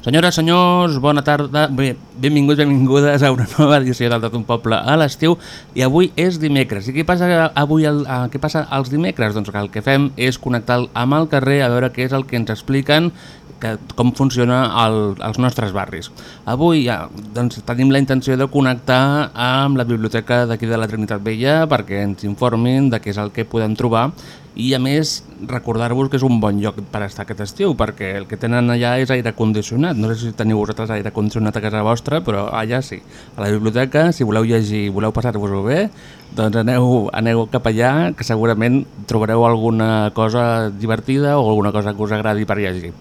Senyores, senyors, bona tarda. Bé, benvinguts, benvingudes a una nova edició del Tot un Poble a l'estiu. I avui és dimecres. I què passa avui el, a, què passa els dimecres? Doncs el que fem és connectar amb el carrer a veure què és el que ens expliquen que, com funciona el, els nostres barris. Avui ja, doncs, tenim la intenció de connectar amb la biblioteca d'aquí de la Trinitat Vella perquè ens informin de què és el que podem trobar i a més recordar-vos que és un bon lloc per estar aquest estiu perquè el que tenen allà és aire condicionat no sé si teniu vosaltres aire condicionat a casa vostra però allà sí, a la biblioteca si voleu llegir i voleu passar-vos-ho bé doncs aneu, aneu cap allà que segurament trobareu alguna cosa divertida o alguna cosa que us agradi per llegir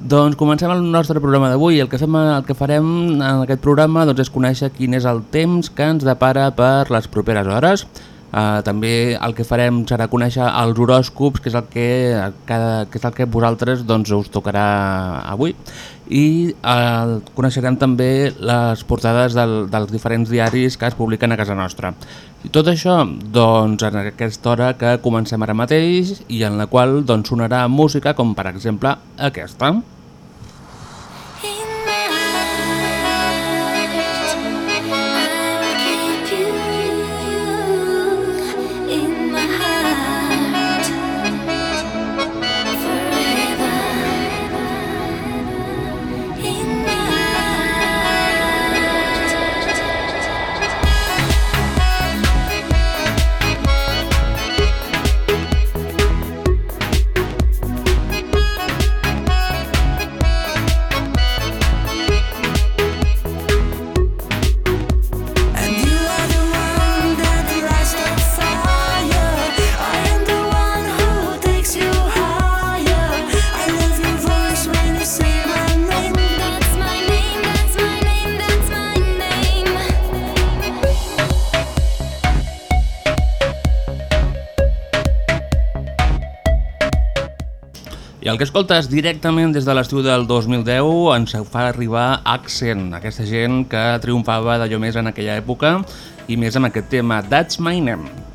doncs comencem el nostre programa d'avui. El, que el que farem en aquest programa doncs, és conèixer quin és el temps que ens depara per les properes hores. Uh, també el que farem serà conèixer els horòscops, que és el que, cada, que, és el que vosaltres doncs, us tocarà avui. I uh, coneixerem també les portades del, dels diferents diaris que es publiquen a casa nostra. I tot això doncs, en aquesta hora que comencem ara mateix i en la qual doncs, sonarà música com per exemple aquesta. I que escoltes directament des de l'estiu del 2010 ens fa arribar Accent, aquesta gent que triomfava d'allò més en aquella època i més amb aquest tema That's My Name.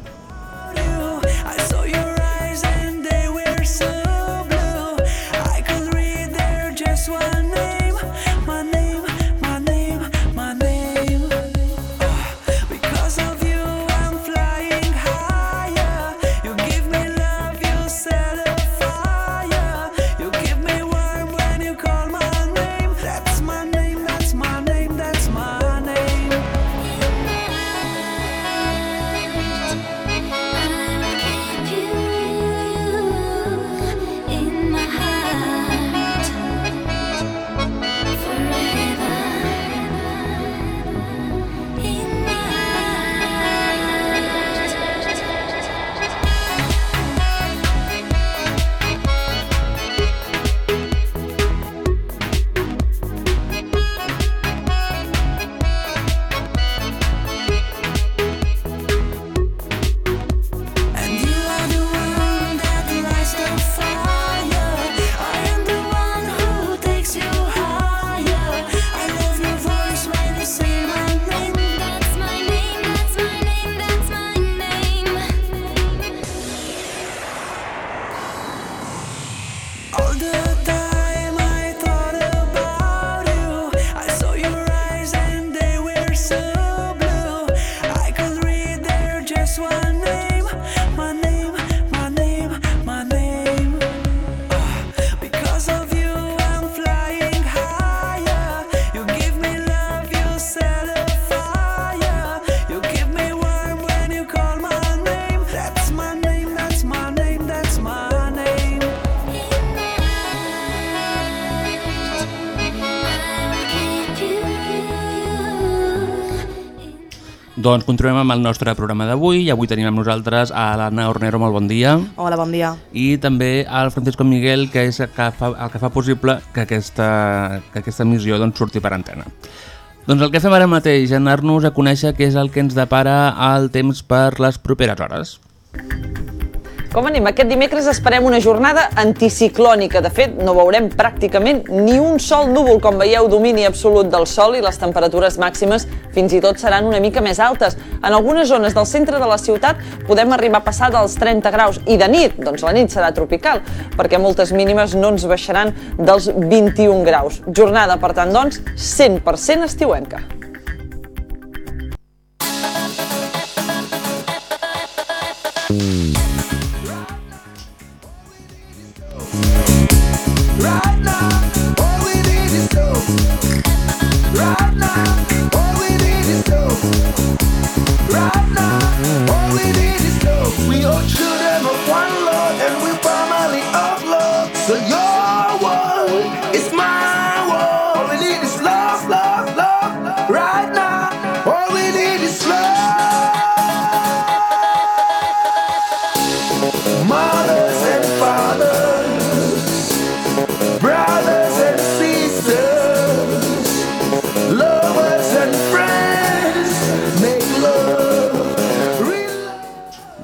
Doncs continuem amb el nostre programa d'avui i avui tenim amb nosaltres a l'Anna Ornero, molt bon dia, Hola, bon dia. i també al Francisco Miguel, que és el que fa, el que fa possible que aquesta, que aquesta missió doncs, surti per antena. Doncs el que fem ara mateix, anar-nos a conèixer què és el que ens depara el temps per les properes hores. Com anem? Aquest dimecres esperem una jornada anticiclònica. De fet, no veurem pràcticament ni un sol núvol. Com veieu, domini absolut del sol i les temperatures màximes fins i tot seran una mica més altes. En algunes zones del centre de la ciutat podem arribar a passar dels 30 graus. I de nit, doncs la nit serà tropical, perquè moltes mínimes no ens baixaran dels 21 graus. Jornada, per tant, doncs, 100% estiuenca.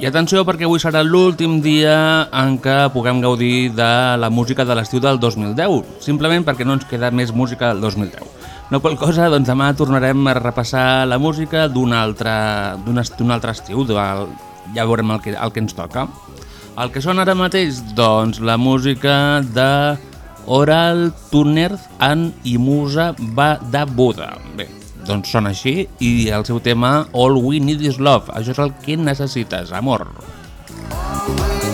I atenció perquè avui serà l'últim dia en què puguem gaudir de la música de l'estiu del 2010, simplement perquè no ens queda més música del 2010. No qual cosa, doncs demà tornarem a repassar la música d'un altre, altre estiu, ja veurem el que, el que ens toca. El que sona ara mateix, doncs la música de Oral Tuner and i Musa va de Buda. Bé, doncs sona així i el seu tema All We Need Is Love. Això és el que necessites, amor. Right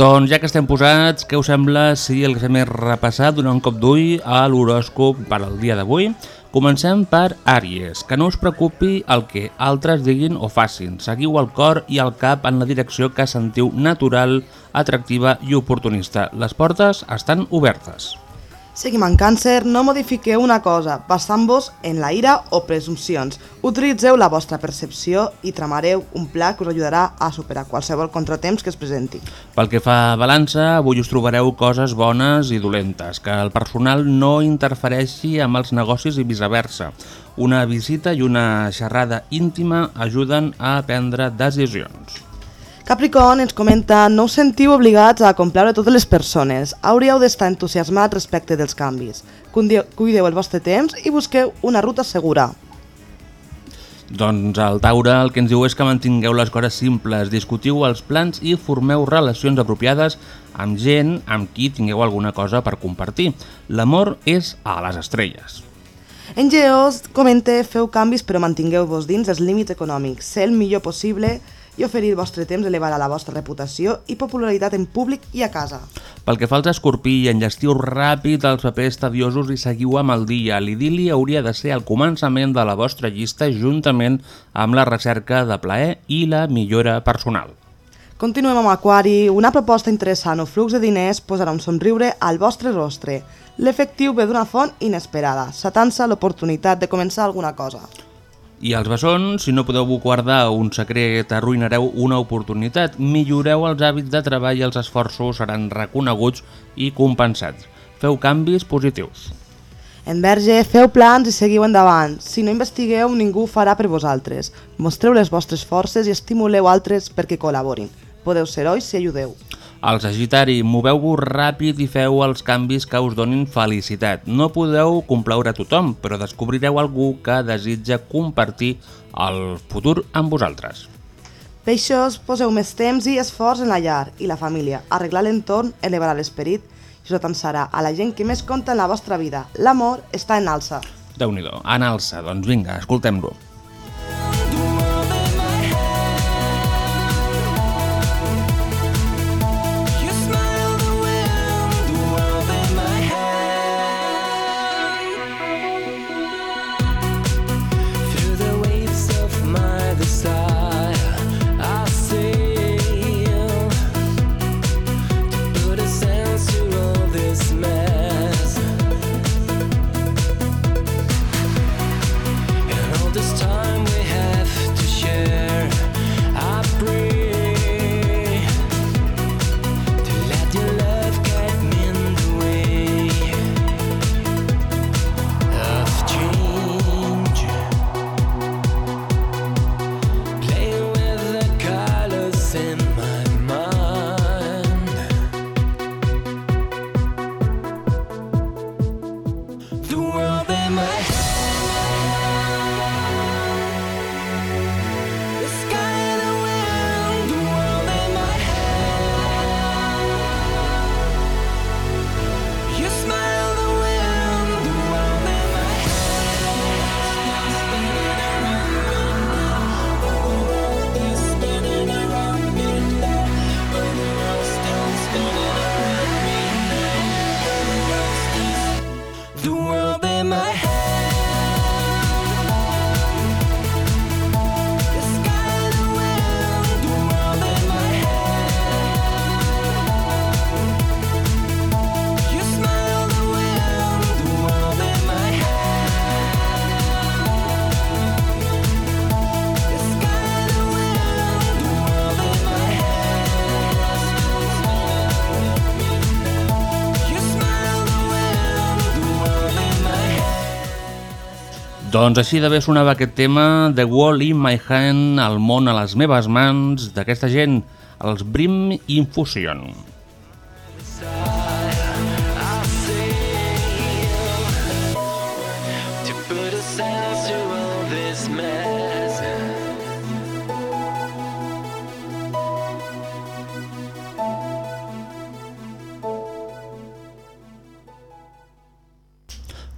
Doncs ja que estem posats, què us sembla si el que fem és repassar, donar un cop d'ull a l'horòscop per al dia d'avui? Comencem per Àries, que no us preocupi el que altres diguin o facin. Seguiu el cor i el cap en la direcció que sentiu natural, atractiva i oportunista. Les portes estan obertes. Seguim en càncer, no modifiqueu una cosa, basant-vos en la ira o presumpcions. Utilitzeu la vostra percepció i tramareu un pla que us ajudarà a superar qualsevol contratemps que es presenti. Pel que fa a balança, avui us trobareu coses bones i dolentes, que el personal no interfereixi amb els negocis i viceversa. Una visita i una xerrada íntima ajuden a prendre decisions. Capricorn ens comenta no us sentiu obligats a complaure totes les persones. Hauríeu d'estar entusiasmats respecte dels canvis. Cuideu, el vostre temps i busqueu una ruta segura. Doncs el Taure el que ens diu és que mantingueu les coses simples, discutiu els plans i formeu relacions apropiades amb gent amb qui tingueu alguna cosa per compartir. L'amor és a les estrelles. En Geos comenta feu canvis però mantingueu-vos dins els límits econòmics. Ser el millor possible i oferir el vostre temps elevarà la vostra reputació i popularitat en públic i a casa. Pel que fa als escorpí, enllestiu ràpid els papers tediosos i seguiu amb el dia. L'idili hauria de ser el començament de la vostra llista juntament amb la recerca de plaer i la millora personal. Continuem amb Aquari. Una proposta interessant o flux de diners posarà un somriure al vostre rostre. L'efectiu ve d'una font inesperada, satant-se l'oportunitat de començar alguna cosa. I els bessons, si no podeu guardar un secret, arruïnareu una oportunitat, milloreu els hàbits de treball i els esforços seran reconeguts i compensats. feu canvis positius. En Verge, feu plans i seguiu endavant. Si no investigueu, ningú farà per vosaltres. Mostreu les vostres forces i estimuleu altres perquè col·laborin. Podeu ser herois si ajudeu. Al Sagitari, moveu-vos ràpid i feu els canvis que us donin felicitat. No podeu complaure a tothom, però descobrireu algú que desitja compartir el futur amb vosaltres. Peixos, poseu més temps i esforç en la llar i la família. Arreglar l'entorn elevarà l'esperit i us atensarà a la gent que més compta en la vostra vida. L'amor està en alça. Déu-n'hi-do, en alça, doncs vinga, escoltem-lo. Doncs així d'haver sonava aquest tema The Wall in My Hand, el món a les meves mans, d'aquesta gent, els Brim Infusion.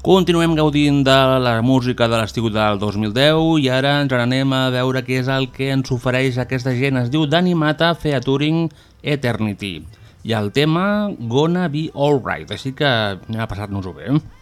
Continuem gaudint de la música de l'estiu del 2010 i ara ens n'anem a veure què és el que ens ofereix aquesta gent. Es diu Dani Mata featuring Eternity. I el tema Gonna Be Alright, així que anem a passar-nos-ho bé. Let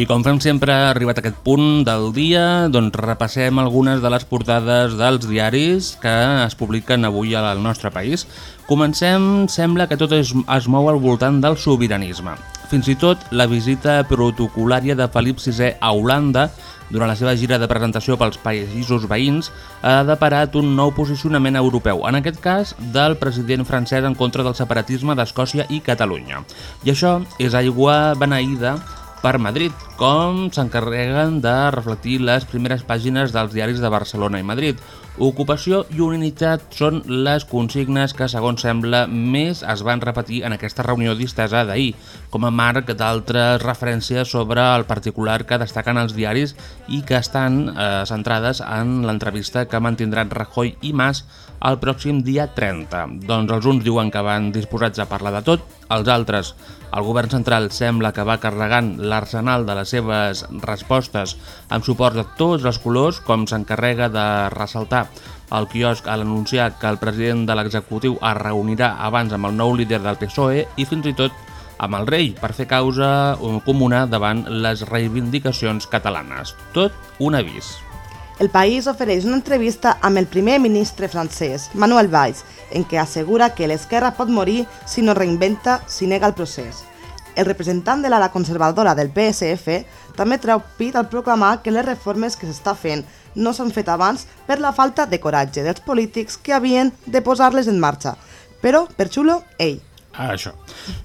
I com fem sempre, arribat a aquest punt del dia, doncs repassem algunes de les portades dels diaris que es publiquen avui al nostre país. Comencem, sembla que tot es, es mou al voltant del sobiranisme. Fins i tot la visita protocolària de Felip VI a Holanda durant la seva gira de presentació pels països veïns ha deparat un nou posicionament europeu, en aquest cas del president francès en contra del separatisme d'Escòcia i Catalunya. I això és aigua beneïda per Madrid, com s'encarreguen de reflectir les primeres pàgines dels diaris de Barcelona i Madrid. Ocupació i unitat són les consignes que, segons sembla, més es van repetir en aquesta reunió distesa d'ahir, com a marc d'altres referències sobre el particular que destaquen els diaris i que estan eh, centrades en l'entrevista que mantindran Rajoy i Mas el pròxim dia 30. Doncs els uns diuen que van disposats a parlar de tot, els altres, el govern central sembla que va carregant l'arsenal de les seves respostes amb suport de tots els colors, com s'encarrega de ressaltar al quiosc a l'anunciar que el president de l'executiu es reunirà abans amb el nou líder del PSOE i fins i tot amb el rei per fer causa comuna davant les reivindicacions catalanes. Tot un avís. El País ofereix una entrevista amb el primer ministre francès, Manuel Valls, en què assegura que l'esquerra pot morir si no reinventa, si nega el procés. El representant de l'ala conservadora del PSF també treu pit al proclamar que les reformes que s'està fent no s'han fet abans per la falta de coratge dels polítics que havien de posar-les en marxa. Però, per xulo, ell. Això.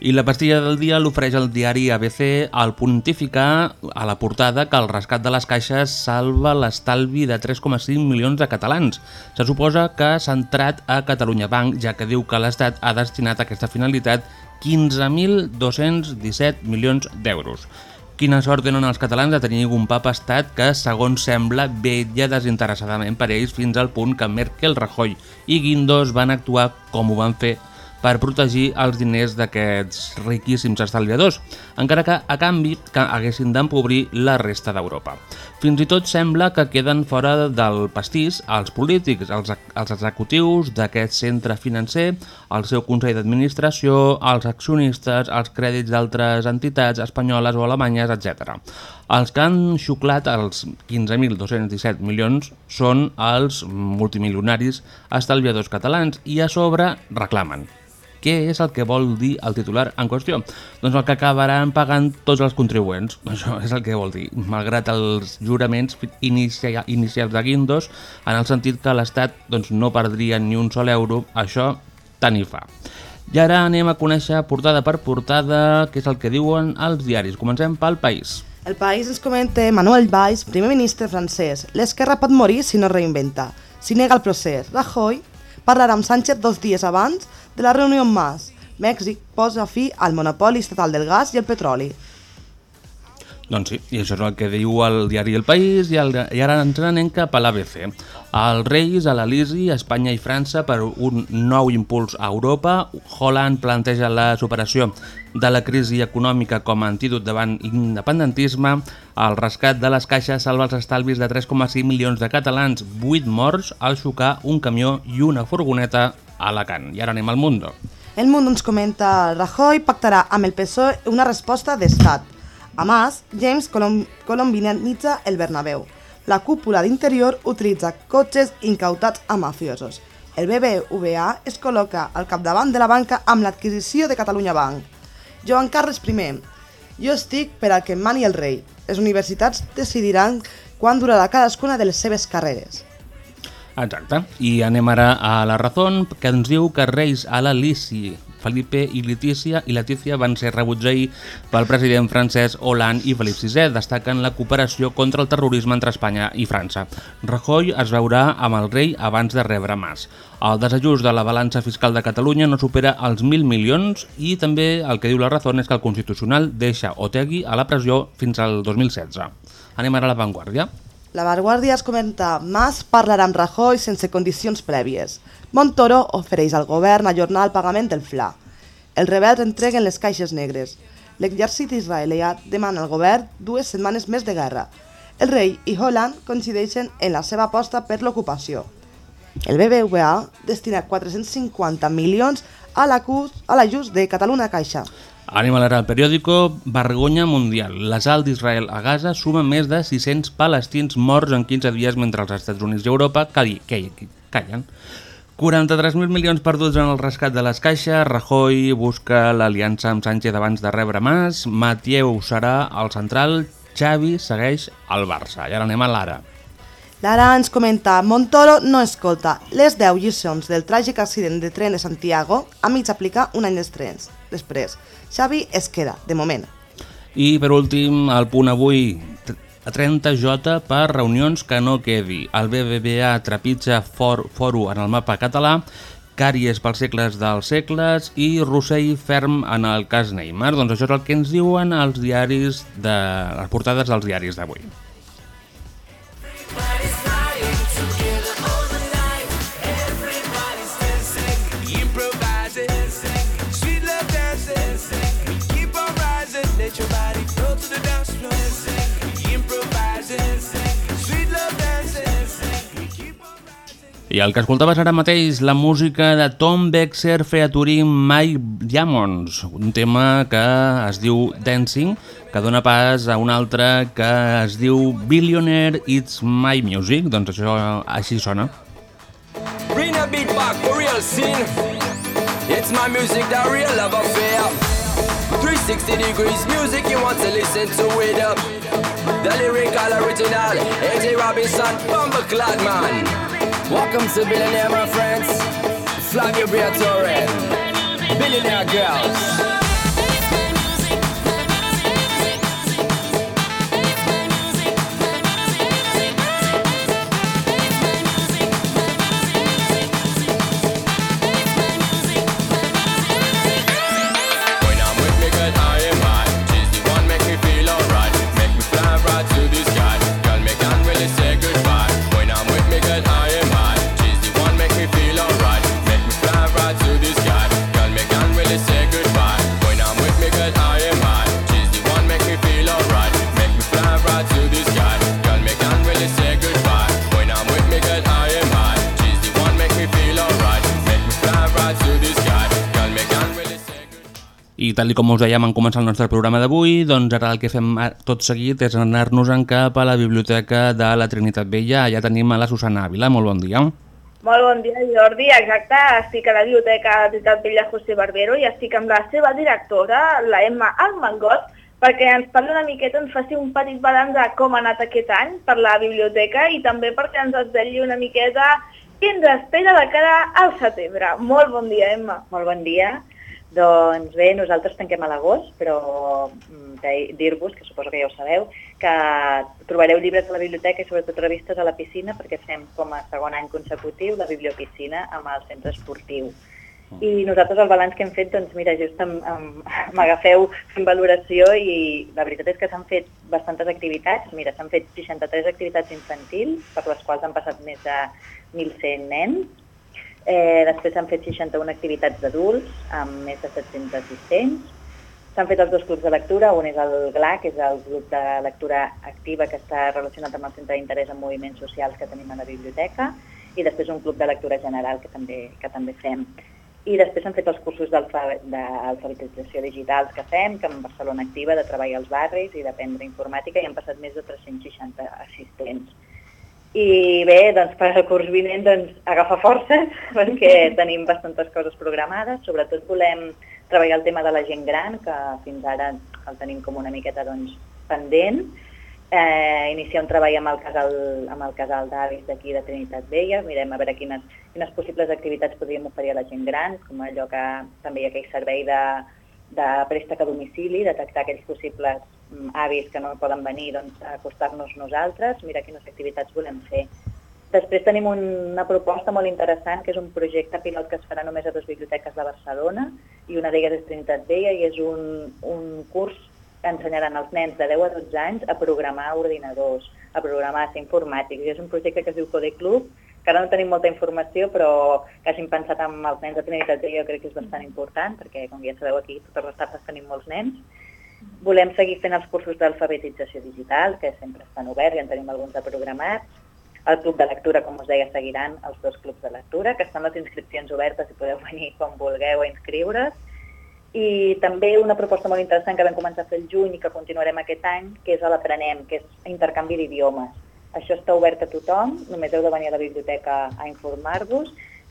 I la pastilla del dia l'ofereix el diari ABC al pontificar a la portada que el rescat de les caixes salva l'estalvi de 3,5 milions de catalans. Se suposa que s'ha entrat a Catalunya Bank, ja que diu que l'Estat ha destinat a aquesta finalitat 15.217 milions d'euros. Quina sort tenen els catalans de tenir un papa estat que, segons sembla, vetlla desinteressadament per ells fins al punt que Merkel, Rajoy i Guindos van actuar com ho van fer per protegir els diners d'aquests riquíssims estalviadors, encara que a canvi que haguessin d'empobrir la resta d'Europa. Fins i tot sembla que queden fora del pastís els polítics, els, els executius d'aquest centre financer, el seu consell d'administració, els accionistes, els crèdits d'altres entitats espanyoles o alemanyes, etc. Els que han xuclat els 15.217 milions són els multimilionaris estalviadors catalans i a sobre reclamen. Què és el que vol dir el titular en qüestió? Doncs el que acabaran pagant tots els contribuents. Això és el que vol dir, malgrat els juraments inicia, inicials de Guindos, en el sentit que l'Estat doncs, no perdria ni un sol euro, això tant hi fa. I ara anem a conèixer portada per portada què és el que diuen els diaris. Comencem pel País. El País ens comenta Manuel Valls, primer ministre francès. L'esquerra pot morir si no reinventa. Si nega el procés. Rajoy parlarà amb Sánchez dos dies abans de la reunió amb Mas. Mèxic posa fi al monopoli estatal del gas i el petroli. Doncs sí, i això és el que diu el diari El País i, el, i ara ens n'anem cap a l'ABC. Els Reis, a l'Elisi, Espanya i França per un nou impuls a Europa. Holland planteja la superació de la crisi econòmica com a antídot davant l'independentisme. El rescat de les caixes salva els estalvis de 3,5 milions de catalans, 8 morts al xocar un camió i una furgoneta a Alacant. I ara anem al Mundo. El Mundo ens comenta Rajoy pactarà amb el PSOE una resposta d'estat. A más, James colom colombianitza el Bernabéu. La cúpula d'interior utilitza cotxes incautats a mafiosos. El BBVA es col·loca al capdavant de la banca amb l'adquisició de Catalunya Bank. Joan Carles I. Jo estic per al que mani el rei. Les universitats decidiran quan durarà cadascuna de les seves carreres. Exacte. I anem ara a la Razón, que ens diu que Reis a la Lisi, Felipe i Letícia i Letícia van ser rebuts ahir pel president francès Hollande i Felip VI. Destaquen la cooperació contra el terrorisme entre Espanya i França. Rajoy es veurà amb el rei abans de rebre Mas. El desajust de la balança fiscal de Catalunya no supera els 1.000 milions i també el que diu la Razón és que el Constitucional deixa Otegui a la pressió fins al 2016. Anem ara a l'avantguàrdia. La Vanguardia es comenta Mas parlarà amb Rajoy sense condicions prèvies. Montoro ofereix al govern ajornar el pagament del FLA. Els rebels entreguen les caixes negres. L'exèrcit israelià demana al govern dues setmanes més de guerra. El rei i Holland coincideixen en la seva aposta per l'ocupació. El BBVA destina 450 milions a l'ajust de Catalunya Caixa. Anem ara al periòdico Vergonya Mundial. L'assalt d'Israel a Gaza suma més de 600 palestins morts en 15 dies mentre els Estats Units i Europa calli, calli, callen. 43.000 milions perduts en el rescat de les caixes, Rajoy busca l'aliança amb Sánchez abans de rebre Mas, Matieu serà el central, Xavi segueix al Barça. I ara anem a l'ara. Lara ens comenta Montoro no escolta les 10 lliçons del tràgic accident de tren de Santiago a mig aplicar un any després. Després, Xavi es queda, de moment. I per últim, el punt avui, a 30J per reunions que no quedi. El BBVA trepitja for, en el mapa català, Càries pels segles dels segles i Rossell ferm en el cas Neymar. Doncs això és el que ens diuen els diaris de les portades dels diaris d'avui. I el que escoltaves ara mateix, la música de Tom Bexer featuring Mike Diamonds, un tema que es diu Dancing, que dona pas a un altre que es diu Billionaire It's My Music, doncs això així sona. Bring a beat back for real scene. It's my music, the real love affair. 360 degrees music, you want to listen to it up. The lyrical original, AJ Robinson, Bumbleclad man. Welcome to Billionaire, my friends. Beer touring. Billionaire girls. Tal com us dèiem en començar el nostre programa d'avui, doncs ara el que fem tot seguit és anar-nos-en cap a la Biblioteca de la Trinitat Vella. Allà tenim a la Susana Ávila. Molt bon dia. Molt bon dia, Jordi. Exacte, estic a la Biblioteca de Ciutat Vella José Barbero i estic amb la seva directora, la Emma Almangot, perquè ens parli una miqueta, ens faci un petit balanç de com ha anat aquest any per la biblioteca i també perquè ens desvetlli una miqueta què ens espera de cara al setembre. Molt bon dia, Emma. Molt bon dia. Doncs bé, nosaltres tanquem a l'agost, però mm, dir-vos, que suposo que ja ho sabeu, que trobareu llibres a la biblioteca i sobretot revistes a la piscina perquè fem com a segon any consecutiu la bibliopiscina amb el centre esportiu. I nosaltres el balanç que hem fet, doncs mira, just m'agafeu fent valoració i la veritat és que s'han fet bastantes activitats. Mira, s'han fet 63 activitats infantils, per les quals han passat més de 1.100 nens. Eh, després s'han fet 61 activitats d'adults amb més de 700 assistents. S'han fet els dos clubs de lectura, un és el GLA, que és el grup de lectura activa que està relacionat amb el centre d'interès en moviments socials que tenim a la biblioteca, i després un club de lectura general que també, que també fem. I després s'han fet els cursos d'alfa- d'alfabetització digitals que fem, que en Barcelona Activa, de treball als barris i d'aprendre informàtica, i han passat més de 360 assistents. I bé, doncs per al curs vinent doncs, agafar forces perquè tenim bastantes coses programades. Sobretot volem treballar el tema de la gent gran, que fins ara el tenim com una miqueta doncs, pendent. Eh, iniciar un treball amb el casal, amb el casal d'avis d'aquí de Trinitat Vella. Mirem a veure quines, quines possibles activitats podríem oferir a la gent gran, com allò que també hi ha aquell servei de, de préstec a domicili, detectar aquells possibles mm, avis que no poden venir doncs, a acostar-nos nosaltres, mirar quines activitats volem fer. Després tenim un, una proposta molt interessant, que és un projecte pilot que es farà només a dues biblioteques de Barcelona, i una d'elles és Trinitat Vella, i és un, un curs que ensenyaran als nens de 10 a 12 anys a programar ordinadors, a programar a ser informàtics. I és un projecte que es diu Code Club, que ara no tenim molta informació, però que hagin pensat en els nens de Trinitat jo crec que és bastant important, perquè com ja sabeu aquí, totes les tardes tenim molts nens. Volem seguir fent els cursos d'alfabetització digital, que sempre estan oberts i en tenim alguns de programats. El club de lectura, com us deia, seguiran els dos clubs de lectura, que estan les inscripcions obertes i podeu venir quan vulgueu a inscriure's. I també una proposta molt interessant que vam començar a fer el juny i que continuarem aquest any, que és l'Aprenem, que és intercanvi d'idiomes. Això està obert a tothom, només heu de venir a la biblioteca a informar-vos.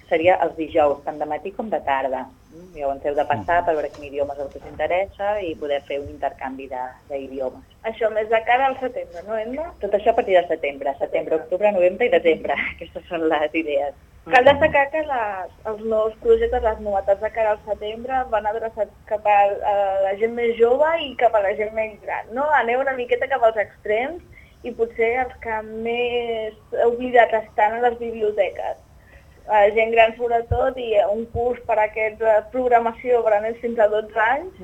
Seria els dijous, tant de matí com de tarda. Mm, Llavors heu de passar per veure quin idioma és el que us interessa i poder fer un intercanvi de- d'idiomes. Això més de cara al setembre, no, Emma? Tot això a partir de setembre, setembre, octubre, novembre i desembre. Aquestes són les idees. Cal destacar que les, els nous projectes, les novetats de cara al setembre van adreçats cap a, a la gent més jove i cap a la gent més gran, no? Aneu una miqueta cap als extrems i potser els que més oblidats estan a les biblioteques. La gent gran sobretot i un curs per a aquesta programació per a nens fins a 12 anys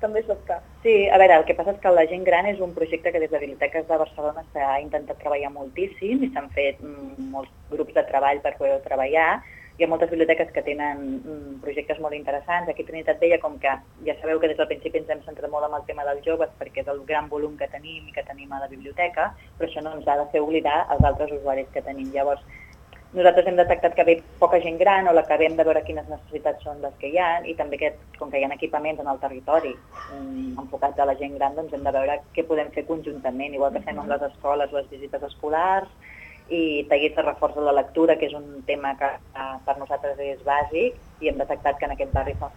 també sobta. Sí, a veure, el que passa és que la gent gran és un projecte que des de Biblioteques de Barcelona s'ha intentat treballar moltíssim i s'han fet mm, molts grups de treball per poder treballar. Hi ha moltes biblioteques que tenen mm, projectes molt interessants. Aquí Trinitat Vella, com que ja sabeu que des del principi ens hem centrat molt en el tema dels joves perquè és el gran volum que tenim i que tenim a la biblioteca, però això no ens ha de fer oblidar els altres usuaris que tenim. Llavors, nosaltres hem detectat que ve poca gent gran o l'acabem de veure quines necessitats són les que hi ha i també que, com que hi ha equipaments en el territori mm, enfocats a la gent gran, doncs hem de veure què podem fer conjuntament, igual que fem amb les escoles, les visites escolars i tallers de reforç de la lectura, que és un tema que eh, per nosaltres és bàsic i hem detectat que en aquest barri fa,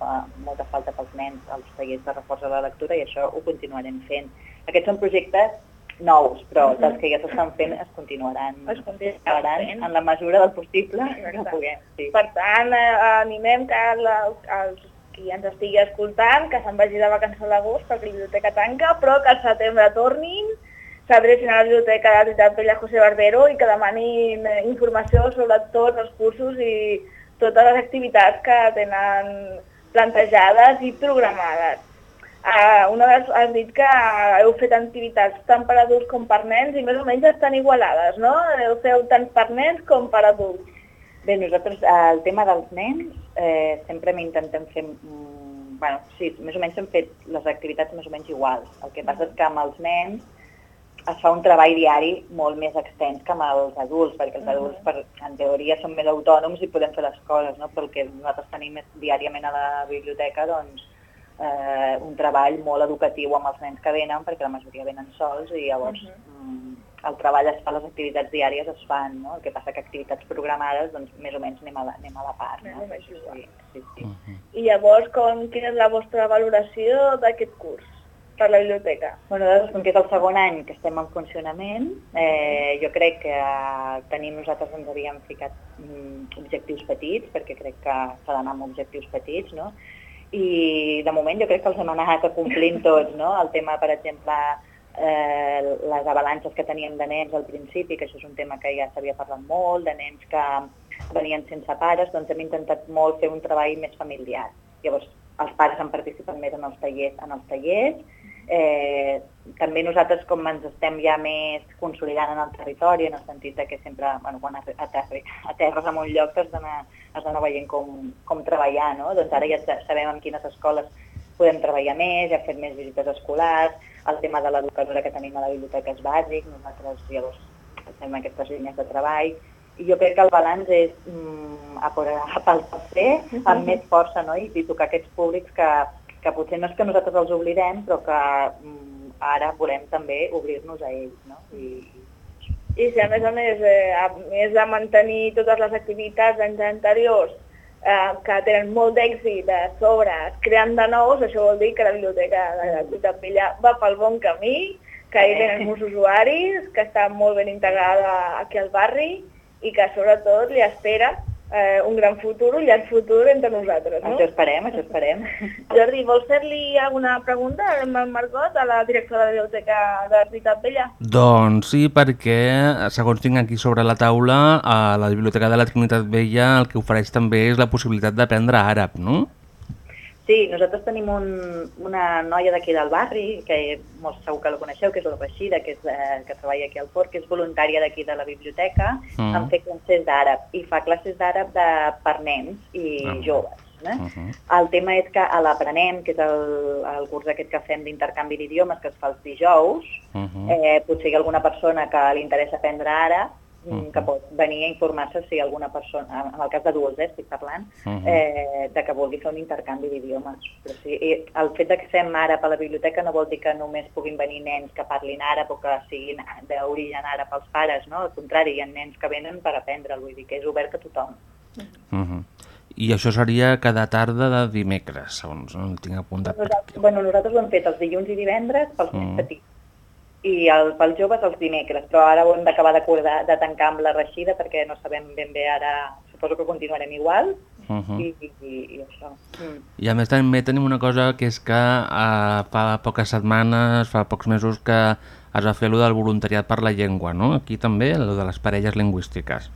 molta falta pels nens els tallers de reforç de la lectura i això ho continuarem fent. Aquests són projectes nous, però Mhm. dels que ja s'estan fent es continuaran, Es continuaran fent. en la mesura del possible que Exacte. puguem. Sí. Per tant, eh, animem que la, els qui ens estigui escoltant, que se'n vagi de vacances a l'agost perquè la biblioteca tanca, però que al setembre tornin, s'adrecin a la biblioteca de la Ciutat Vella José Barbero i que demanin informació sobre tots els cursos i totes les activitats que tenen plantejades i programades. Uh, una vegada has dit que heu fet activitats tant per adults com per nens i més o menys estan igualades, no? Heu feu tant per nens com per adults. Bé, nosaltres eh, el tema dels nens eh, sempre intentem fer, mm, bueno, sí, més o menys hem fet les activitats més o menys iguals. El que passa és que amb els nens es fa un treball diari molt més extens que amb els adults, perquè els adults per, en teoria són més autònoms i podem fer les coses, no? però el que nosaltres tenim diàriament a la biblioteca doncs, eh, un treball molt educatiu amb els nens que venen, perquè la majoria venen sols i llavors mm, el treball es fa, les activitats diàries es fan, no? el que passa que activitats programades doncs més o menys anem a la, anem a la part. No? Sí, sí, sí. I llavors, com, quina és la vostra valoració d'aquest curs per la biblioteca? Bueno, nosaltres, com que és el segon any que estem en funcionament, eh, jo crec que eh, tenim nosaltres ens havíem ficat mm, objectius petits, perquè crec que s'ha d'anar amb objectius petits, no? I de moment jo crec que els hem anat complint tots, no? El tema, per exemple, eh, les avalances que teníem de nens al principi, que això és un tema que ja s'havia parlat molt, de nens que venien sense pares, doncs hem intentat molt fer un treball més familiar. Llavors, els pares han participat més en els tallers, en els tallers Eh, també nosaltres com ens estem ja més consolidant en el territori, en el sentit de que sempre, bueno, quan aterri, aterres en un lloc has d'anar veient com, com treballar, no? Doncs ara ja sa- sabem en quines escoles podem treballar més, ja hem fet més visites escolars, el tema de l'educadora que tenim a la biblioteca és bàsic, nosaltres llavors fem aquestes línies de treball, i jo crec que el balanç és mm, a, pel tercer amb més força no? I, i tocar aquests públics que, que potser no és que nosaltres els oblidem, però que mm, ara volem també obrir-nos a ells. No? I, I si a més a més, eh, a més de mantenir totes les activitats d'anys anteriors eh, que tenen molt d'èxit a sobre, es creen de nous, això vol dir que la biblioteca de la Ciutat Vella va pel bon camí, que hi tenen molts usuaris, que està molt ben integrada aquí al barri i que sobretot li espera eh, un gran futur, un llarg futur entre nosaltres. No? Això esperem, això esperem. Jordi, vols fer-li alguna pregunta a en Margot, a la directora de la Biblioteca de la Ciutat Vella? Doncs sí, perquè, segons tinc aquí sobre la taula, a la Biblioteca de la Trinitat Vella el que ofereix també és la possibilitat d'aprendre àrab, no? Sí, nosaltres tenim un, una noia d'aquí del barri, que molts segur que la coneixeu, que és la Reixida, que, és, eh, que treballa aquí al Port, que és voluntària d'aquí de la biblioteca, Mm. mm. en fer classes d'àrab, i fa classes d'àrab de, per nens i Ah. joves. Eh? Uh -huh. El tema és que a l'Aprenem, que és el, el curs aquest que fem d'intercanvi d'idiomes, que es fa els dijous, Uh -huh. eh, potser hi ha alguna persona que li interessa aprendre àrab, Mhm. que pot venir a informar-se si alguna persona, en el cas d'adults eh, estic parlant, Mhm. eh, de que vulgui fer un intercanvi d'idiomes. Però sí, i el fet de que fem àrab a la biblioteca no vol dir que només puguin venir nens que parlin àrab o que siguin d'origen àrab els pares, no? Al contrari, hi ha nens que venen per aprendre'l, vull dir que és obert a tothom. Uh -huh. I això seria cada tarda de dimecres, segons el tinc apuntat. Nosaltres, bueno, nosaltres ho hem fet els dilluns i divendres pels Mm. més petits i el, pels joves els dimecres, però ara ho hem d'acabar d'acordar, de tancar amb la Reixida perquè no sabem ben bé ara, suposo que continuarem igual Uh -huh. i, i, i, i això. Mm. I a més també tenim una cosa que és que uh, fa poques setmanes, fa pocs mesos que es va fer allò del voluntariat per la llengua, no? Aquí també, allò de les parelles lingüístiques.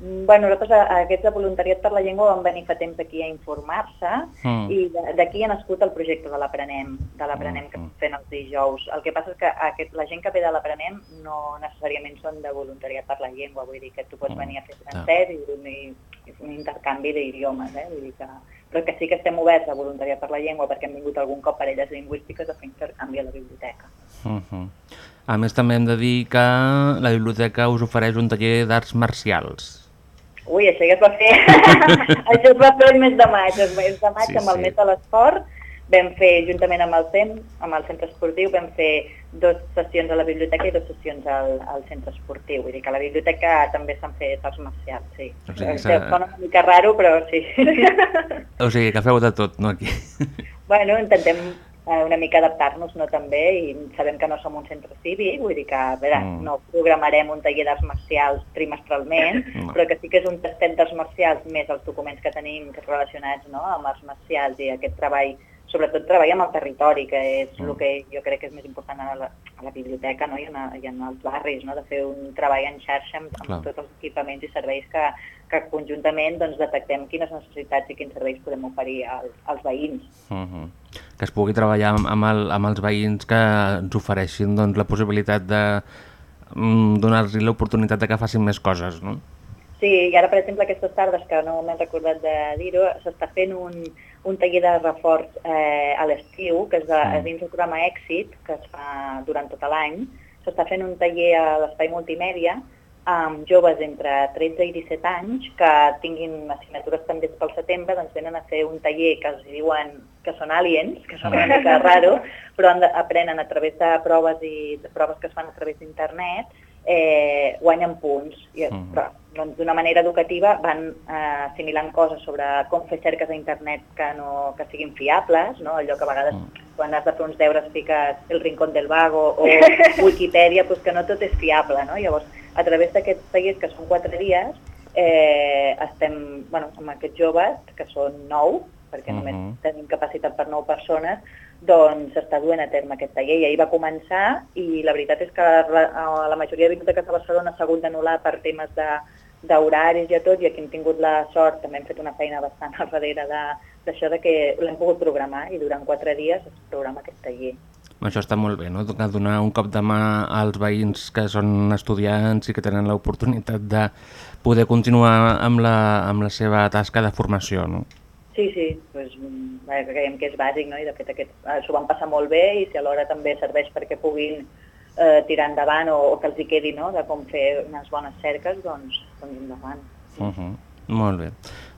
Mm, Bueno, nosaltres aquests de voluntariat per la llengua vam venir fa temps aquí a informar-se Mm. i d'aquí ha nascut el projecte de l'Aprenem, de l'Aprenem que fem els dijous. El que passa és que aquest, la gent que ve de l'Aprenem no necessàriament són de voluntariat per la llengua, vull dir que tu pots Mm. venir a fer francès i, un- i, i un intercanvi d'idiomes, eh? vull dir que, però que sí que estem oberts a voluntariat per la llengua perquè hem vingut algun cop parelles lingüístiques a fer intercanvi a la biblioteca. Uh -huh. A més també hem de dir que la biblioteca us ofereix un taller d'arts marcials. Ui, això ja es va fer... això es va fer el mes de maig. El mes de maig, Sí, amb el sí. mes de l'esport, vam fer, juntament amb el CEM, amb el centre esportiu, vam fer dues sessions a la biblioteca i dues sessions al, al centre esportiu. Vull dir que a la biblioteca també s'han fet arts marcials, sí. O sigui, s'ha- Sona una mica raro, però sí. O sigui, que feu de tot, no, aquí? bueno, intentem eh, una mica adaptar-nos no també i sabem que no som un centre cívic, vull dir que a veure, Mm. no programarem un taller d'arts marcials trimestralment, No. però que sí que és un tastet d'arts marcials més els documents que tenim que relacionats no, amb arts marcials i aquest treball, sobretot treball amb el territori, que és Mm. el que jo crec que és més important a la, a la biblioteca no? I, en, a- i en els barris, no? de fer un treball en xarxa amb, Clar. amb tots els equipaments i serveis que, que conjuntament doncs, detectem quines necessitats i quins serveis podem oferir als, als veïns. Uh -huh. Que es pugui treballar amb, amb, el, amb els veïns que ens ofereixin doncs, la possibilitat de mm, donar-los l'oportunitat de que facin més coses, no? Sí, i ara, per exemple, aquestes tardes, que no m'he recordat de dir-ho, s'està fent un, un taller de reforç eh, a l'estiu, que és de, Mm. dins del programa Èxit, que es fa durant tot l'any. S'està fent un taller a l'Espai Multimèdia amb joves entre 13 i 17 anys que tinguin assignatures també pel setembre, doncs venen a fer un taller que els diuen que són aliens, que són una mica raro, però de, aprenen a través de proves i de proves que es fan a través d'internet, eh, guanyen punts. I, Mhm. però, doncs, d'una manera educativa van eh, assimilant coses sobre com fer cerques a internet que, no, que siguin fiables, no? allò que a vegades quan has de fer uns deures fiques el Rincón del Vago o Wikipedia, doncs que no tot és fiable. No? Llavors, a través d'aquests tallers, que són quatre dies, eh, estem bueno, amb aquests joves, que són nou, perquè només Mhm. tenim capacitat per nou persones, doncs s'està duent a terme aquest taller i ahir va començar i la veritat és que la, la majoria de biblioteques de Barcelona s'ha hagut d'anul·lar per temes de d'horaris i a tot, i aquí hem tingut la sort, també hem fet una feina bastant al darrere de- d'això, de, que l'hem pogut programar i durant quatre dies es programa aquest taller. Això està molt bé, no? Donar un cop de mà als veïns que són estudiants i que tenen l'oportunitat de poder continuar amb la, amb la seva tasca de formació, no? Sí, sí, doncs, creiem que és bàsic, no? i de fet aquest, s'ho van passar molt bé i si alhora també serveix perquè puguin eh, tirar endavant o, o que els hi quedi no? de com fer unes bones cerques, doncs, doncs endavant. Uh -huh. Molt bé.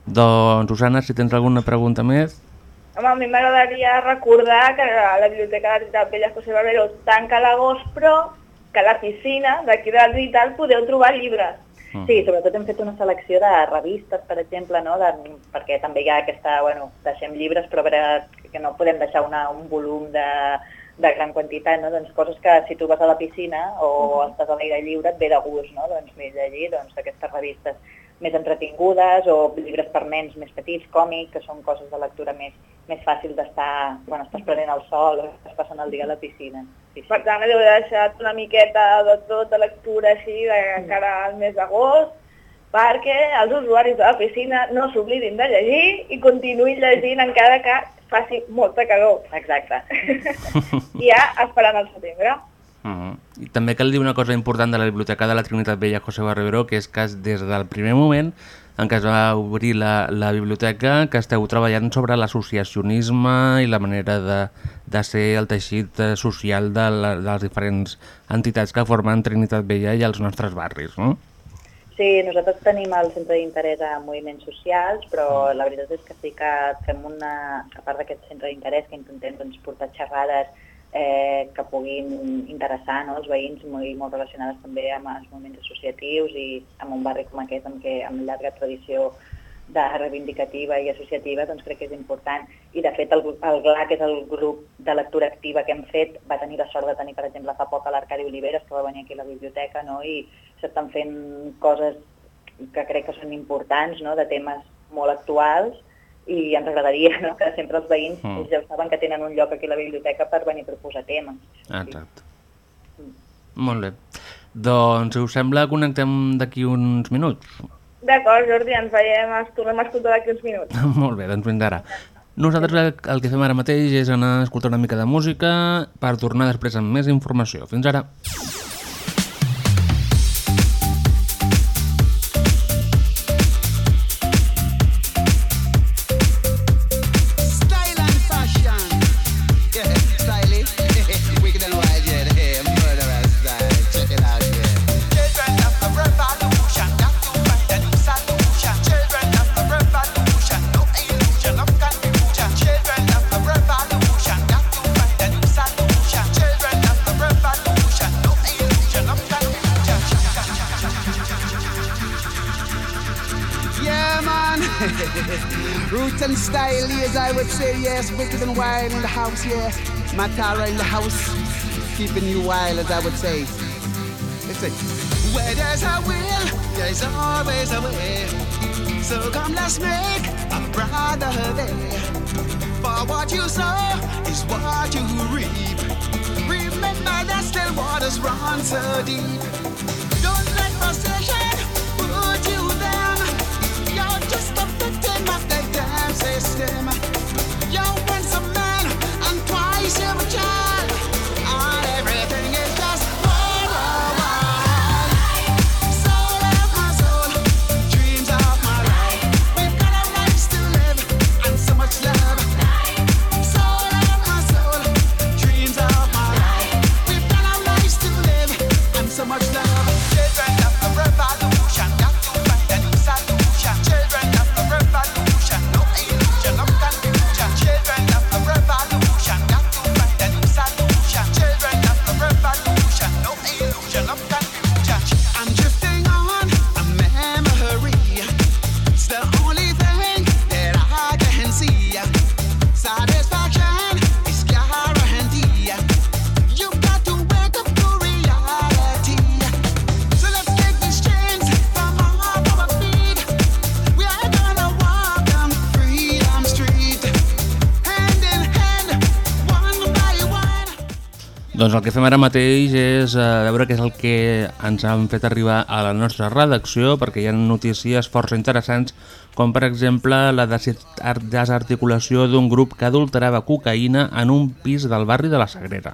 Doncs, Susana, si tens alguna pregunta més... Home, a mi m'agradaria recordar que la Biblioteca de la Vella José Barbero tanca a l'agost, però que a la piscina d'aquí del Vital podeu trobar llibres. Sí, sobretot hem fet una selecció de revistes, per exemple, no? de, perquè també hi ha aquesta, bueno, deixem llibres, però a veure que no podem deixar una, un volum de, de gran quantitat, no? doncs coses que si tu vas a la piscina o estàs a l'aire lliure et ve de gust, no? doncs més llegir doncs, aquestes revistes més entretingudes o llibres per nens més petits, còmics, que són coses de lectura més, més fàcil d'estar quan estàs prenent el sol o estàs passant el dia a la piscina. Sí, sí. Per tant, heu deixat una miqueta de tot de lectura així de cara al mes d'agost, perquè els usuaris de la piscina no s'oblidin de llegir i continuïn llegint encara que faci molta calor. Exacte. I ja esperant el setembre. Uh -huh. I també cal dir una cosa important de la Biblioteca de la Trinitat Vella José Barberó, que és que des del primer moment en què es va obrir la, la biblioteca, que esteu treballant sobre l'associacionisme i la manera de, de ser el teixit eh, social de, la, de les diferents entitats que formen Trinitat Vella i els nostres barris, no? Sí, nosaltres tenim el centre d'interès a moviments socials, però la veritat és que sí que fem una, a part d'aquest centre d'interès, que intentem doncs, portar xerrades eh, que puguin interessar no, els veïns molt, molt relacionades també amb els moviments associatius i amb un barri com aquest amb, què, amb llarga tradició de reivindicativa i associativa, doncs crec que és important. I de fet el, el GLA, que és el grup de lectura activa que hem fet, va tenir la sort de tenir, per exemple, fa poc a l'Arcadi Oliveres, que va venir aquí a la biblioteca, no? i s'estan fent coses que crec que són importants, no? de temes molt actuals, i ens agradaria no? que sempre els veïns Mm. mm. ja saben que tenen un lloc aquí a la biblioteca per venir a proposar temes. Exacte. Molt bé. Doncs, si us sembla, connectem d'aquí uns minuts. D'acord, Jordi, ens veiem, ens tornem a escoltar d'aquí uns minuts. Molt bé, doncs fins ara. Nosaltres el, el que fem ara mateix és anar a escoltar una mica de música per tornar després amb més informació. Fins ara. I would say, yes, wicked and wild in the house, yeah. Matara in the house, keeping you wild, as I would say. Listen. Where there's a will, there's always a way. So come, let's make a brother there. For what you sow is what you reap. Remember that still waters run so deep. Don't let frustration put you down. You're just a victim of the damn system. December. Doncs el que fem ara mateix és eh, veure què és el que ens han fet arribar a la nostra redacció, perquè hi ha notícies força interessants, com per exemple la desarticulació d'un grup que adulterava cocaïna en un pis del barri de la Sagrera.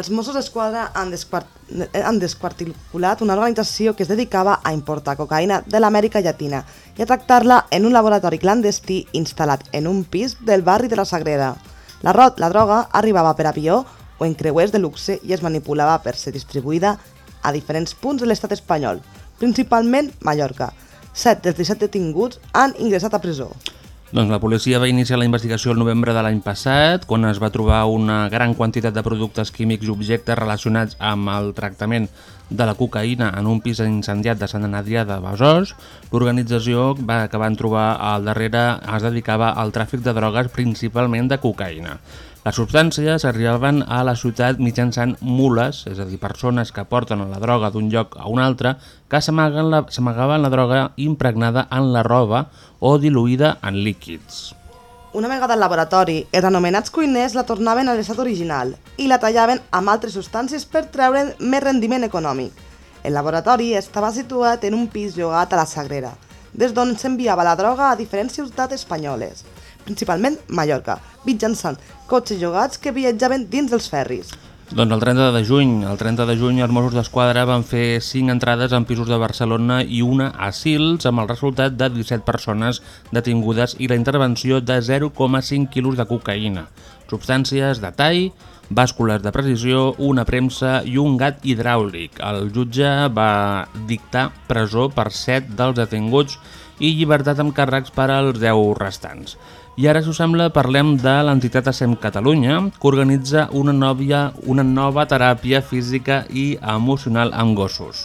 Els Mossos d'Esquadra han, desquart... han desquarticulat una organització que es dedicava a importar cocaïna de l'Amèrica Llatina i a tractar-la en un laboratori clandestí instal·lat en un pis del barri de la Sagrera. La, la droga arribava per avió o en creuers de luxe i es manipulava per ser distribuïda a diferents punts de l'estat espanyol, principalment Mallorca. Set dels 17 detinguts han ingressat a presó. Doncs la policia va iniciar la investigació el novembre de l'any passat, quan es va trobar una gran quantitat de productes químics i objectes relacionats amb el tractament de la cocaïna en un pis incendiat de Sant Adrià de Besòs. L'organització que van trobar al darrere es dedicava al tràfic de drogues, principalment de cocaïna. Les substàncies arribaven a la ciutat mitjançant mules, és a dir, persones que porten la droga d'un lloc a un altre, que s'amaguen la, s'amagaven la droga impregnada en la roba o diluïda en líquids. Una vegada al laboratori, els anomenats cuiners la tornaven a l'estat original i la tallaven amb altres substàncies per treure'n més rendiment econòmic. El laboratori estava situat en un pis llogat a la Sagrera, des d'on s'enviava la droga a diferents ciutats espanyoles, principalment Mallorca, mitjançant cotxes llogats que viatjaven dins dels ferris. Doncs el 30 de juny, el 30 de juny els Mossos d'Esquadra van fer 5 entrades en pisos de Barcelona i una a Sils amb el resultat de 17 persones detingudes i la intervenció de 0,5 quilos de cocaïna, substàncies de tall, bàscules de precisió, una premsa i un gat hidràulic. El jutge va dictar presó per 7 dels detinguts i llibertat amb càrrecs per als 10 restants. I ara, si us sembla, parlem de l'entitat ASEM Catalunya, que organitza una, nòvia, una nova teràpia física i emocional amb gossos.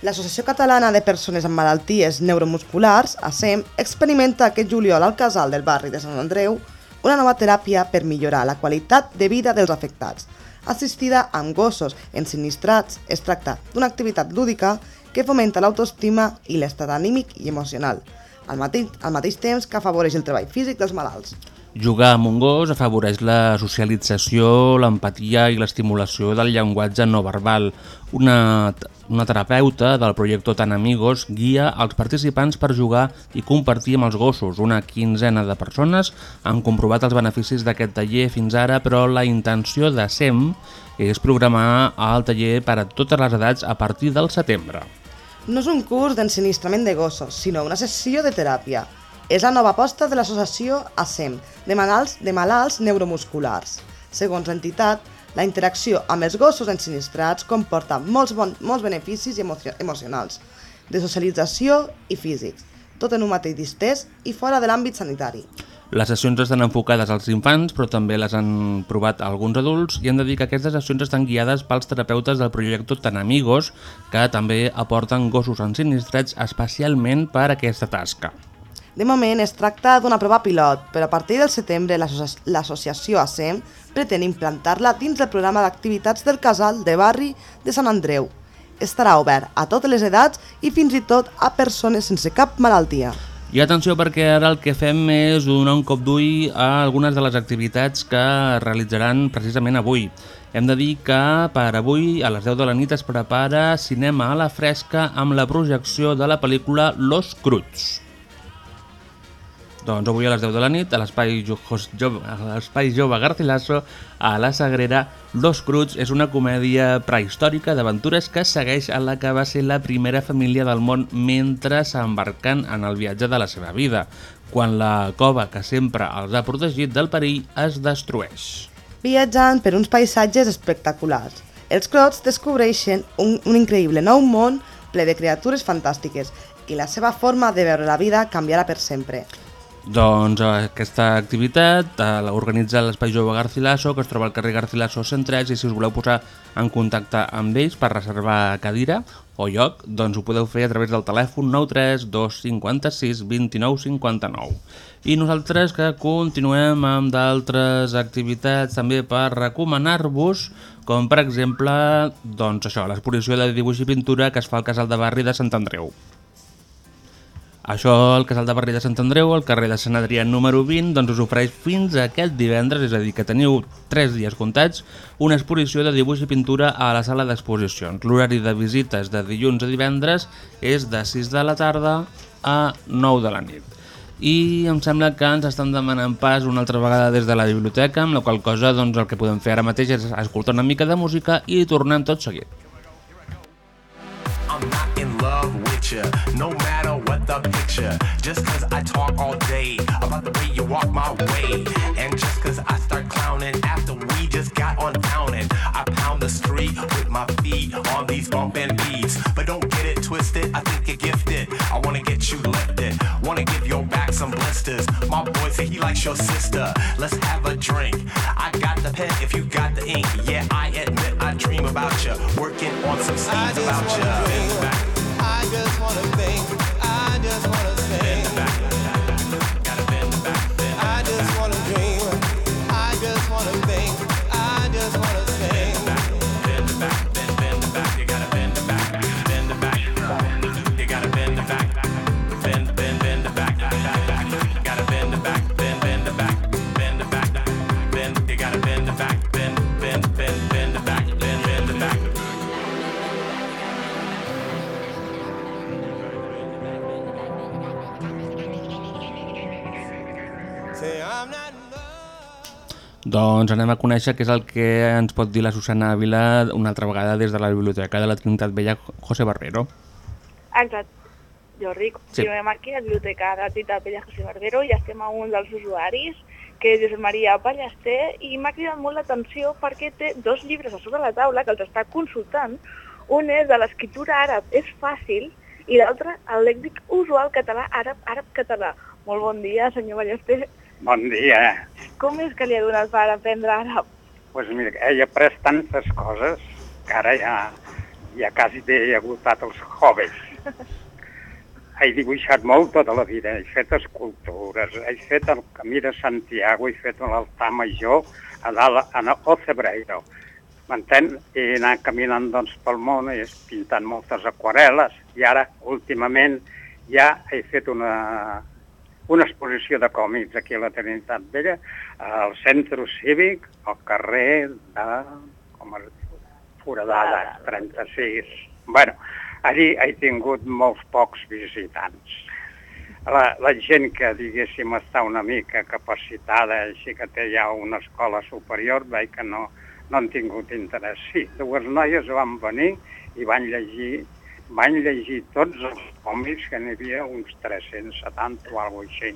L'Associació Catalana de Persones amb Malalties Neuromusculars, ASEM, experimenta aquest juliol al casal del barri de Sant Andreu una nova teràpia per millorar la qualitat de vida dels afectats. Assistida amb gossos ensinistrats, es tracta d'una activitat lúdica que fomenta l'autoestima i l'estat anímic i emocional, al mateix, al mateix temps que afavoreix el treball físic dels malalts. Jugar amb un gos afavoreix la socialització, l'empatia i l'estimulació del llenguatge no verbal. Una, una terapeuta del projecte Tan Amigos guia els participants per jugar i compartir amb els gossos. Una quinzena de persones han comprovat els beneficis d'aquest taller fins ara, però la intenció de SEM és programar el taller per a totes les edats a partir del setembre. No és un curs d'ensinistrament de gossos, sinó una sessió de teràpia. És la nova aposta de l'associació ASEM, de malalts, de malalts neuromusculars. Segons l'entitat, la interacció amb els gossos ensinistrats comporta molts, bon, molts beneficis emocio emocionals, de socialització i físics, tot en un mateix distès i fora de l'àmbit sanitari. Les sessions estan enfocades als infants, però també les han provat alguns adults i hem de dir que aquestes sessions estan guiades pels terapeutes del projecte Tan Amigos, que també aporten gossos ensinistrats especialment per a aquesta tasca. De moment es tracta d'una prova pilot, però a partir del setembre l'associa- l'associació ASEM pretén implantar-la dins del programa d'activitats del casal de barri de Sant Andreu. Estarà obert a totes les edats i fins i tot a persones sense cap malaltia. I atenció perquè ara el que fem és donar un cop d'ull a algunes de les activitats que es realitzaran precisament avui. Hem de dir que per avui a les 10 de la nit es prepara cinema a la fresca amb la projecció de la pel·lícula Los Cruts. Doncs avui a les 10 de la nit, a l'Espai Jove, Jove Garcilaso, a la Sagrera, Los Cruts és una comèdia prehistòrica d'aventures que segueix a la que va ser la primera família del món mentre s'embarquen en el viatge de la seva vida, quan la cova que sempre els ha protegit del perill es destrueix. Viatjant per uns paisatges espectaculars, els crots descobreixen un, un increïble nou món ple de criatures fantàstiques i la seva forma de veure la vida canviarà per sempre. Doncs eh, aquesta activitat eh, l'organitza l'Espai Jove Garcilaso, que es troba al carrer Garcilaso 103, i si us voleu posar en contacte amb ells per reservar cadira o lloc, doncs ho podeu fer a través del telèfon 93 256 29 59. I nosaltres que continuem amb d'altres activitats també per recomanar-vos, com per exemple, doncs això, l'exposició de dibuix i pintura que es fa al Casal de Barri de Sant Andreu. Això al Casal de Barri de Sant Andreu, al carrer de Sant Adrià número 20, doncs us ofereix fins aquest divendres, és a dir, que teniu 3 dies comptats, una exposició de dibuix i pintura a la sala d'exposicions. L'horari de visites de dilluns a divendres és de 6 de la tarda a 9 de la nit. I em sembla que ens estan demanant pas una altra vegada des de la biblioteca, amb la qual cosa doncs, el que podem fer ara mateix és escoltar una mica de música i tornem tot seguit. I'm not in love with you, no matter the picture. Just cause I talk all day about the way you walk my way. And just cause I start clowning after we just got on pounding. I pound the street with my feet on these bumping beats. But don't get it twisted, I think you're gifted. I wanna get you lifted, wanna give your back some blisters. My boy say he likes your sister, let's have a drink. I got the pen if you got the ink. Yeah, I admit I dream about you, working on some scenes about you. Doncs anem a conèixer què és el que ens pot dir la Susana Ávila una altra vegada des de la Biblioteca de la Trinitat Vella José Barbero. Exacte. Jordi, Sí. continuem aquí a la Biblioteca de la Ciutat Vella José Barbero i estem amb un dels usuaris, que és Josep Maria Ballester, i m'ha cridat molt l'atenció perquè té dos llibres a sobre la taula que els està consultant. Un és de l'escriptura àrab és fàcil i l'altre el lèxic usual català àrab àrab català. Molt bon dia, senyor Ballester. Bon dia. Com és que li ha donat per aprendre àrab? Pues mira, he après tantes coses que ara ja, ja quasi he agotat els hobbies. He dibuixat molt tota la vida, he fet escultures, he fet el Camí de Santiago, he fet l'altar major a dalt, a Ocebreiro. M'entén? I anar caminant doncs, pel món, i pintant moltes aquarel·les, i ara, últimament, ja he fet una, una exposició de còmics aquí a la Trinitat Vella, al centre cívic, al carrer de... com es diu? Foradada, 36. Bueno, allí he tingut molts pocs visitants. La, la gent que, diguéssim, està una mica capacitada, així que té ja una escola superior, veig que no, no han tingut interès. Sí, dues noies van venir i van llegir van llegir tots els còmics, que n'hi havia uns 370 o alguna cosa així.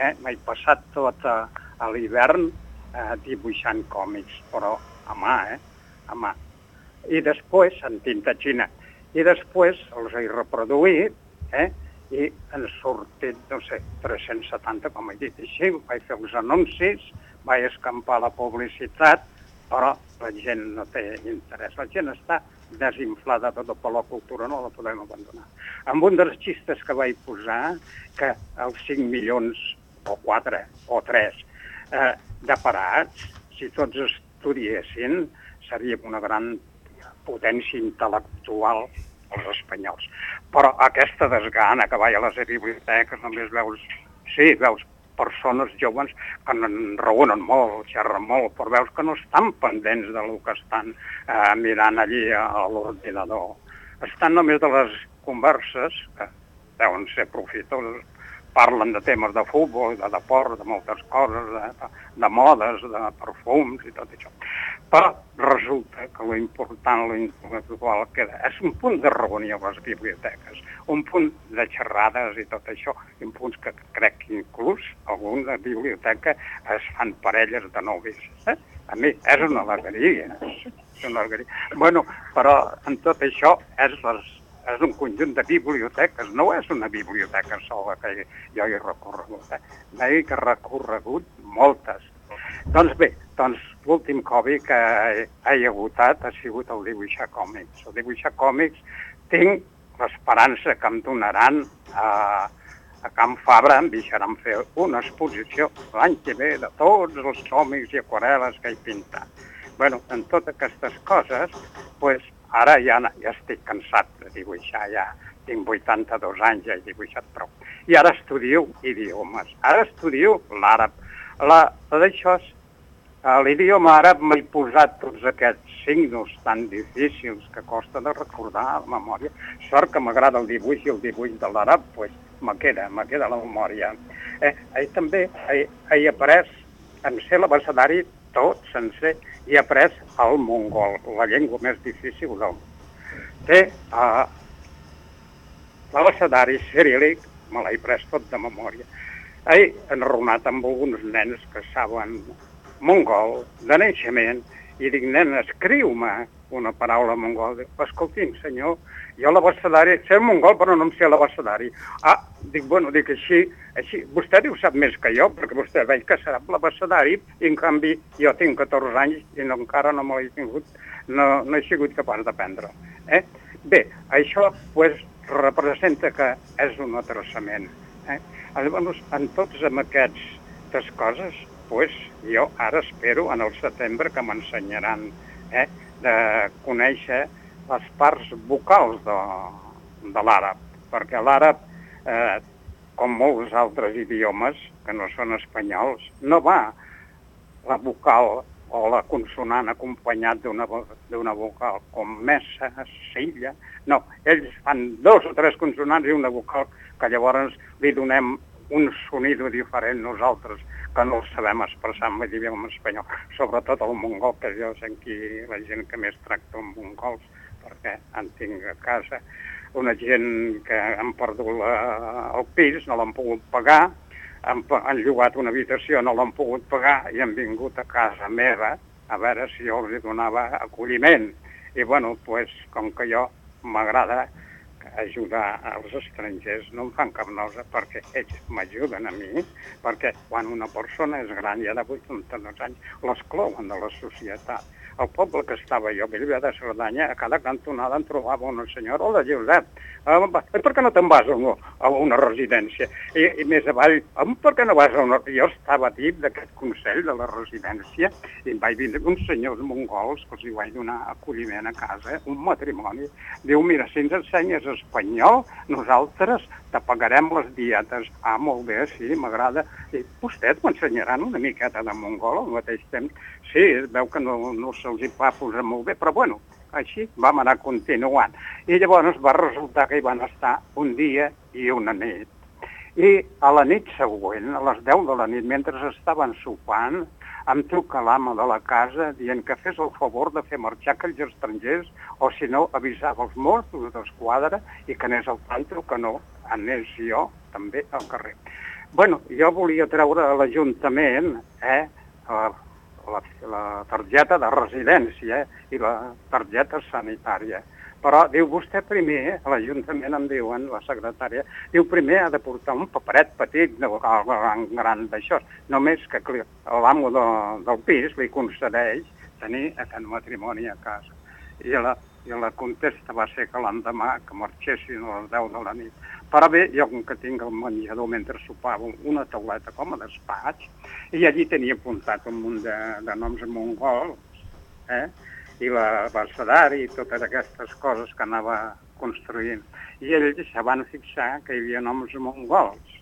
Eh? M'he passat tot a, a l'hivern eh, dibuixant còmics, però a mà, eh? A mà. I després, en tinta xina. I després els he reproduït, eh? i han sortit, no sé, 370, com he dit així, vaig fer els anuncis, vaig escampar la publicitat, però la gent no té interès. La gent està desinflada tota per la cultura, no la podem abandonar. Amb un dels xistes que vaig posar, que els 5 milions o 4 o 3 eh, de parats, si tots estudiessin, seríem una gran potència intel·lectual els espanyols. Però aquesta desgana que va a les biblioteques només veus, sí, veus persones joves que en raonen molt, xerren molt, però veus que no estan pendents del que estan eh, mirant allí a, l'ordinador. Estan només de les converses, que deuen ser profitoses, parlen de temes de futbol, de deport, de moltes coses, de, de, de modes, de perfums i tot això. Però resulta que lo important, lo intel·lectual queda, és un punt de reunió a les biblioteques, un punt de xerrades i tot això, i un punts que crec que inclús alguna biblioteca es fan parelles de novis. Eh? A mi és una alegria, és una alegria. Bueno, però en tot això és les és un conjunt de biblioteques, no és una biblioteca sola que jo he recorregut. Eh? N'he recorregut moltes. Doncs bé, doncs l'últim hobby que he, agotat ha sigut el dibuixar còmics. El dibuixar còmics tinc l'esperança que em donaran a, a Can Fabra, em deixaran fer una exposició l'any que ve de tots els còmics i aquarel·les que he pintat. bueno, en totes aquestes coses, pues, ara ja, ja estic cansat de dibuixar, ja tinc 82 anys, ja he dibuixat prou. I ara estudio idiomes, ara estudio l'àrab. La, d'això, a l'idioma àrab m'he posat tots aquests signos tan difícils que costa de recordar a la memòria. Sort que m'agrada el dibuix i el dibuix de l'àrab, pues, me queda, me queda la memòria. Eh, eh, també he, he après en ser l'abecedari tot sencer i he après el mongol, la llengua més difícil del món. Té uh, l'abecedari cirílic, me l'he pres tot de memòria. He enronat amb alguns nens que saben mongol de naixement i dic, nen, escriu-me una paraula mongol. Dic, escolti'm, senyor, jo l'abecedari, sé mongol però no em sé l'abecedari. Ah, dic, bueno, dic així, així, vostè diu sap més que jo, perquè vostè veig que serà l'abecedari i en canvi jo tinc 14 anys i no, encara no me l'he tingut, no, no he sigut capaç d'aprendre. Eh? Bé, això pues, representa que és un atrasament. Eh? Llavors, en tots amb aquestes coses, pues, jo ara espero en el setembre que m'ensenyaran eh, de conèixer les parts vocals de, de l'àrab, perquè l'àrab, eh, com molts altres idiomes que no són espanyols, no va la vocal o la consonant acompanyat d'una vo- d'una vocal, com messa, silla... No, ells fan dos o tres consonants i una vocal que llavors li donem un sonido diferent nosaltres, que no el sabem expressar en l'idioma espanyol, sobretot el mongol, que jo sé aquí la gent que més tracta amb mongols, perquè en tinc a casa, una gent que han perdut la, el pis, no l'han pogut pagar, han, han llogat una habitació, no l'han pogut pagar i han vingut a casa meva a veure si jo els donava acolliment. I bueno, pues, com que jo m'agrada ajudar als estrangers, no em fan cap nosa perquè ells m'ajuden a mi, perquè quan una persona és gran, ja de 82 anys, l'exclouen de la societat. Al poble que estava jo, a Bellver de Cerdanya, a cada cantonada em trobava una senyora, hola Josep, eh, per què no te'n vas a una, a una residència? I, I més avall, "Eh, per què no vas a una... Jo estava dins d'aquest consell de la residència i em vaig vindre uns senyors mongols que els hi vaig donar acolliment a casa, un matrimoni. Diu, mira, si ens ensenyes espanyol, nosaltres te pagarem les dietes. Ah, molt bé, sí, m'agrada. I vostès m'ensenyaran una miqueta de mongol al mateix temps. Sí, veu que no, no se'ls va posar molt bé, però bueno, així vam anar continuant. I llavors va resultar que hi van estar un dia i una nit. I a la nit següent, a les 10 de la nit, mentre estaven sopant, em truca l'ama de la casa dient que fes el favor de fer marxar aquells estrangers o si no avisava els Mossos d'Esquadra i que anés al tanto que no anés jo també al carrer. Bueno, jo volia treure a l'Ajuntament eh, la, la, targeta de residència i la targeta sanitària. Però diu vostè primer, a l'Ajuntament em diuen, la secretària, diu primer ha de portar un paperet petit, no gran, gran d'això, només que l'amo de, del pis li concedeix tenir aquest matrimoni a casa. I la, i la contesta va ser que l'endemà que marxessin a les 10 de la nit. Però bé, jo com que tinc el menjador mentre sopava una tauleta com a despatx, i allí tenia apuntat un munt de, de noms mongols, eh? i la Balsadari i totes aquestes coses que anava construint. I ells se van fixar que hi havia noms mongols.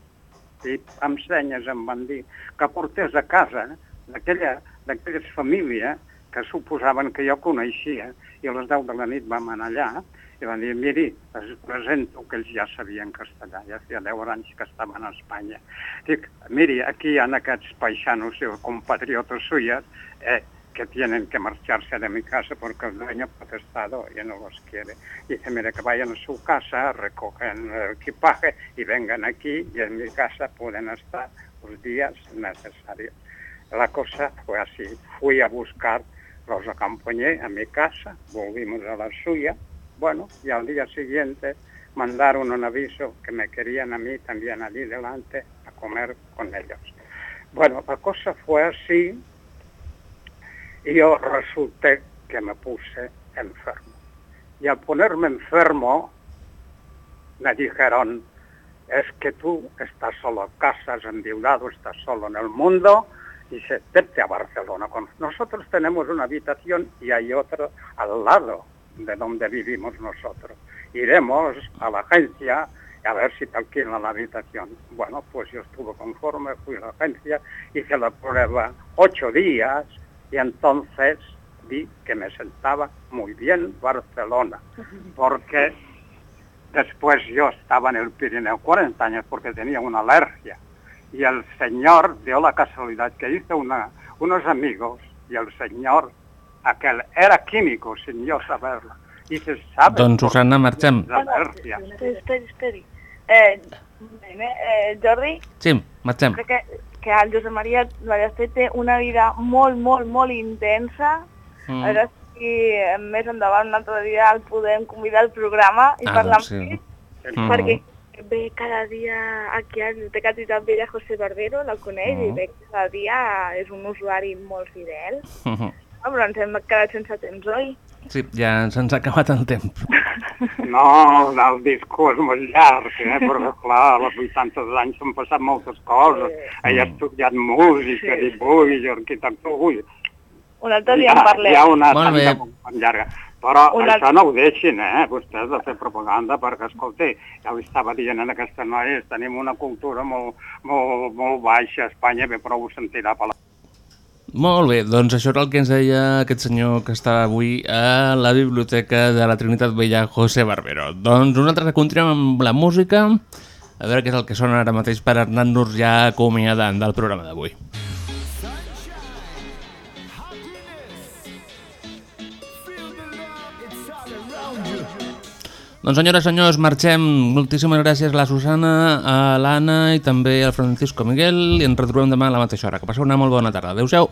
I amb senyes em van dir que portés a casa d'aquelles famílies que suposaven que jo coneixia i a les 10 de la nit vam anar allà i van dir, miri, es presento que ells ja sabien castellà, ja feia 10 anys que estaven a Espanya. Dic, miri, aquí hi ha aquests paixanos o compatriotes suyas eh, que tienen que marcharse de mi casa porque el dueño protestado y no los quiere. Dice, mire, que vayan a su casa, recogen el equipaje y vengan aquí y en mi casa pueden estar los días necesarios. La cosa fue así. Fui a buscar, los acompañé a mi casa, volvimos a la suya. Bueno, y al día siguiente mandaron un aviso que me querían a mí también allí delante a comer con ellos. Bueno, la cosa fue así y yo resulté que me puse enfermo. Y al ponerme enfermo, me dijeron, es que tú estás solo en casa, has endeudado, estás solo en el mundo, y dice, vete a Barcelona. Nosotros tenemos una habitación y hay otra al lado de donde vivimos nosotros. Iremos a la agencia a ver si te alquilan la habitación. Bueno, pues yo estuve conforme, fui a la agencia, hice la prueba ocho días y entonces vi que me sentaba muy bien Barcelona, porque después yo estaba en el Pirineo 40 años porque tenía una alergia y el señor dio la casualidad que hice una, unos amigos y el señor aquel era químico sin yo saberlo. Y dice, ¿sabes? Doncs, Susana, marxem. Alergia. Esperi, esperi, esperi. Eh, eh, Jordi, Sí, marxem. crec que, que el Josep Maria Ballester té una vida molt, molt, molt intensa. Mm. A veure si eh, més endavant un altre dia el podem convidar al programa i Ah, parlar doncs amb sí. ell, Mm. perquè ve cada dia aquí a la Biblioteca Ciutat Vella José Barbero, la coneix, Mm. i ve cada dia, és un usuari molt fidel. Mhm. Ah, però ens hem quedat sense temps, oi? Sí, ja se'ns ha acabat el temps. No, el disco és molt llarg, eh? però clar, als 80 anys s'han passat moltes coses. Ell ha estudiat música, Sí. dibuix, arquitectura, ui, Un altre dia en parlem. hi ha una Molt bé. tanta molt llarga. Però Un això altre- no ho deixin, eh, vostès, de fer propaganda, perquè, escolti, ja ho estava dient en aquesta noia, tenim una cultura molt, molt, molt baixa a Espanya, bé, però ho sentirà per la... Molt bé, doncs això era el que ens deia aquest senyor que està avui a la Biblioteca de la Trinitat Vella, José Barbero. Doncs nosaltres continuem amb la música, a veure què és el que sona ara mateix per anar-nos ja acomiadant del programa d'avui. Doncs senyores, senyors, marxem. Moltíssimes gràcies a la Susana, a l'Anna i també al Francisco Miguel i ens retrobem demà a la mateixa hora. Que passeu una molt bona tarda. Adéu-siau.